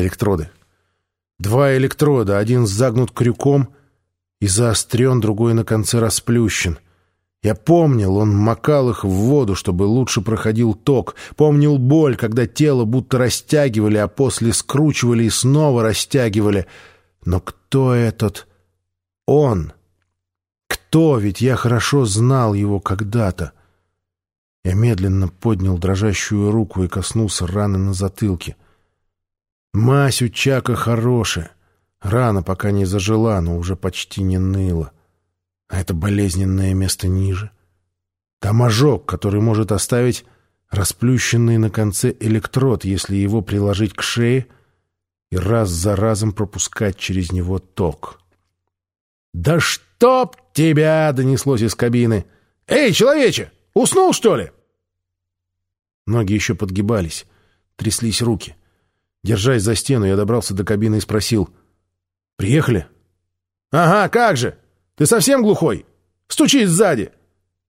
Электроды. Два электрода, один загнут крюком и заострен, другой на конце расплющен. Я помнил, он макал их в воду, чтобы лучше проходил ток. Помнил боль, когда тело будто растягивали, а после скручивали и снова растягивали. Но кто этот он? Кто? Ведь я хорошо знал его когда-то. Я медленно поднял дрожащую руку и коснулся раны на затылке. Мазь у Чака хорошая. Рана пока не зажила, но уже почти не ныла. А это болезненное место ниже. Там ожог, который может оставить расплющенный на конце электрод, если его приложить к шее и раз за разом пропускать через него ток. «Да чтоб тебя!» — донеслось из кабины. «Эй, человече, уснул, что ли?» Ноги еще подгибались, тряслись руки. Держась за стену, я добрался до кабины и спросил. «Приехали?» «Ага, как же! Ты совсем глухой? Стучись сзади!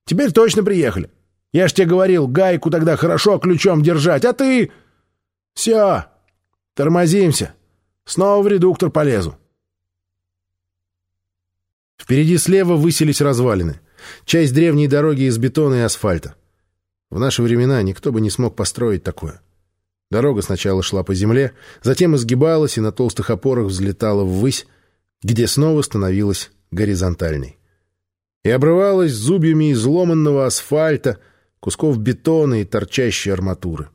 Теперь точно приехали. Я ж тебе говорил, гайку тогда хорошо ключом держать, а ты...» «Все, тормозимся. Снова в редуктор полезу». Впереди слева высились развалины. Часть древней дороги из бетона и асфальта. В наши времена никто бы не смог построить такое. Дорога сначала шла по земле, затем изгибалась и на толстых опорах взлетала ввысь, где снова становилась горизонтальной. И обрывалась зубьями изломанного асфальта, кусков бетона и торчащей арматуры.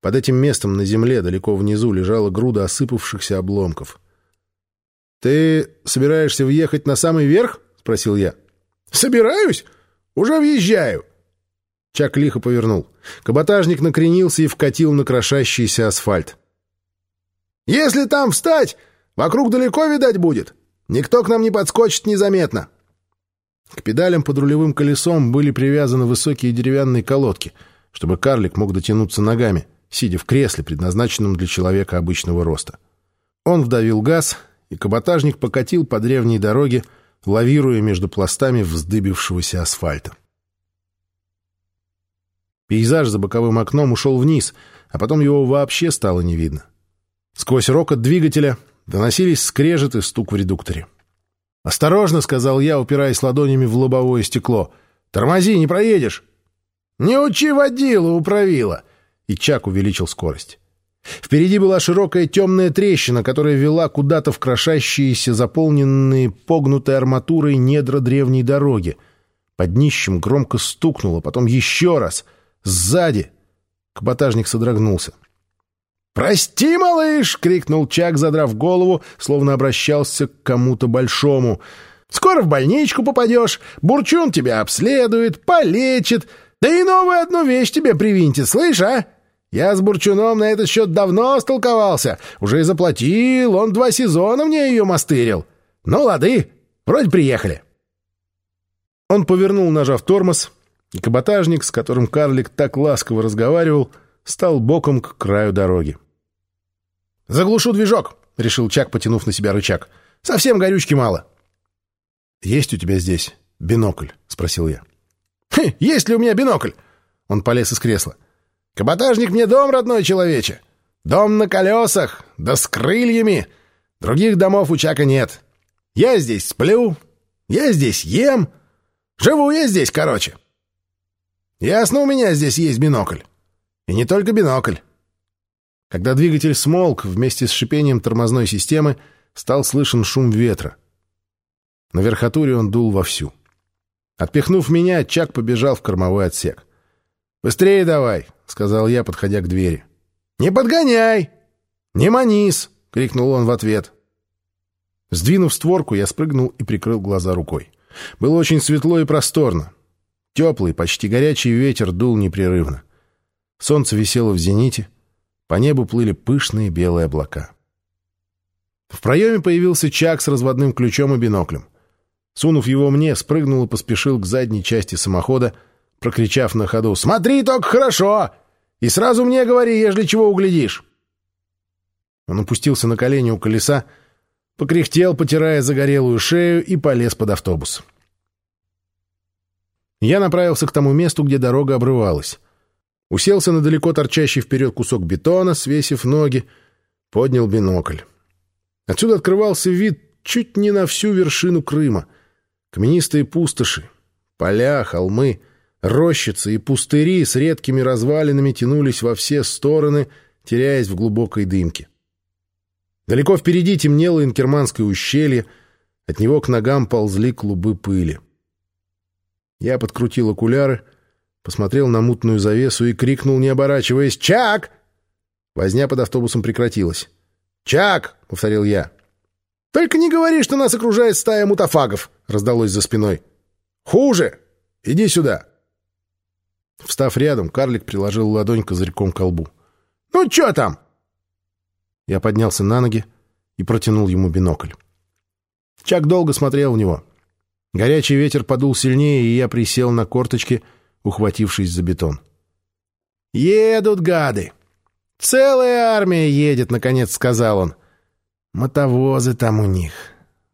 Под этим местом на земле далеко внизу лежала груда осыпавшихся обломков. «Ты собираешься въехать на самый верх?» — спросил я. «Собираюсь? Уже въезжаю!» Чак лихо повернул. Каботажник накренился и вкатил на крошащийся асфальт. «Если там встать, вокруг далеко видать будет. Никто к нам не подскочит незаметно». К педалям под рулевым колесом были привязаны высокие деревянные колодки, чтобы карлик мог дотянуться ногами, сидя в кресле, предназначенном для человека обычного роста. Он вдавил газ, и каботажник покатил по древней дороге, лавируя между пластами вздыбившегося асфальта. Пейзаж за боковым окном ушел вниз, а потом его вообще стало не видно. Сквозь рокот двигателя доносились скрежет и стук в редукторе. «Осторожно!» — сказал я, упираясь ладонями в лобовое стекло. «Тормози, не проедешь!» «Не учи водилу, управила!» И Чак увеличил скорость. Впереди была широкая темная трещина, которая вела куда-то в крошащиеся, заполненные погнутой арматурой недра древней дороги. Под днищем громко стукнуло, потом еще раз — Сзади!» Каботажник содрогнулся. «Прости, малыш!» — крикнул Чак, задрав голову, словно обращался к кому-то большому. «Скоро в больничку попадешь, Бурчун тебя обследует, полечит, да и новую одну вещь тебе привинтит, слышь, а? Я с Бурчуном на этот счет давно столковался, уже и заплатил, он два сезона мне ее мастырил. Ну, лады, вроде приехали». Он повернул, нажав тормоз, и каботажник, с которым карлик так ласково разговаривал, стал боком к краю дороги. «Заглушу движок», — решил Чак, потянув на себя рычаг. «Совсем горючки мало». «Есть у тебя здесь бинокль?» — спросил я. «Хм, есть ли у меня бинокль?» Он полез из кресла. «Каботажник мне дом, родной человече. Дом на колесах, да с крыльями. Других домов у Чака нет. Я здесь сплю, я здесь ем. Живу я здесь, короче». Ясно, у меня здесь есть бинокль. И не только бинокль. Когда двигатель смолк, вместе с шипением тормозной системы стал слышен шум ветра. На верхотуре он дул вовсю. Отпихнув меня, Чак побежал в кормовой отсек. «Быстрее давай!» — сказал я, подходя к двери. «Не подгоняй! Не манис!» — крикнул он в ответ. Сдвинув створку, я спрыгнул и прикрыл глаза рукой. Было очень светло и просторно. Теплый, почти горячий ветер дул непрерывно. Солнце висело в зените, по небу плыли пышные белые облака. В проеме появился Чак с разводным ключом и биноклем. Сунув его мне, спрыгнул и поспешил к задней части самохода, прокричав на ходу «Смотри только хорошо! И сразу мне говори, ежели чего углядишь!» Он опустился на колени у колеса, покряхтел, потирая загорелую шею, и полез под автобус. Я направился к тому месту, где дорога обрывалась. Уселся на далеко торчащий вперед кусок бетона, свесив ноги, поднял бинокль. Отсюда открывался вид чуть не на всю вершину Крыма. Каменистые пустоши, поля, холмы, рощицы и пустыри с редкими развалинами тянулись во все стороны, теряясь в глубокой дымке. Далеко впереди темнело инкерманское ущелье, от него к ногам ползли клубы пыли. Я подкрутил окуляры, посмотрел на мутную завесу и крикнул, не оборачиваясь, «Чак!» Возня под автобусом прекратилась. «Чак!» — повторил я. «Только не говори, что нас окружает стая мутафагов!» — раздалось за спиной. «Хуже! Иди сюда!» Встав рядом, карлик приложил ладонь козырьком к колбу. «Ну, чё там?» Я поднялся на ноги и протянул ему бинокль. Чак долго смотрел в него. Горячий ветер подул сильнее, и я присел на корточки, ухватившись за бетон. «Едут гады! Целая армия едет, — наконец сказал он. Мотовозы там у них.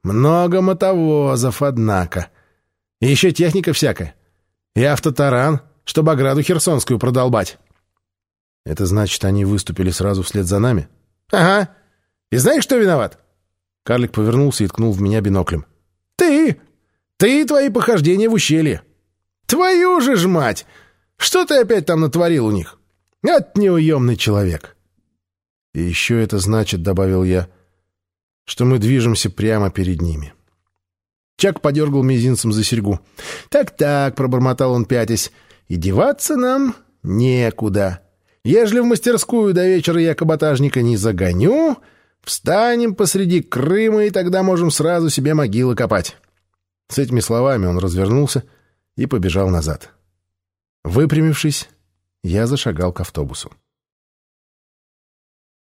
Много мотовозов, однако. И еще техника всякая. И автотаран, чтобы ограду Херсонскую продолбать». «Это значит, они выступили сразу вслед за нами?» «Ага. И знаешь, кто виноват?» Карлик повернулся и ткнул в меня биноклем. «Ты! И твои похождения в ущелье! Твою же ж мать! Что ты опять там натворил у них? От неуемный человек!» «И еще это значит, — добавил я, — что мы движемся прямо перед ними». Чак подергал мизинцем за серьгу. «Так-так», — пробормотал он пятясь, — «и деваться нам некуда». Ежели в мастерскую до вечера я каботажника не загоню, встанем посреди Крыма, и тогда можем сразу себе могилы копать». С этими словами он развернулся и побежал назад. Выпрямившись, я зашагал к автобусу.